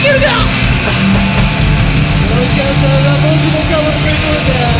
できるか？お母さんは文字も顔も食い込んて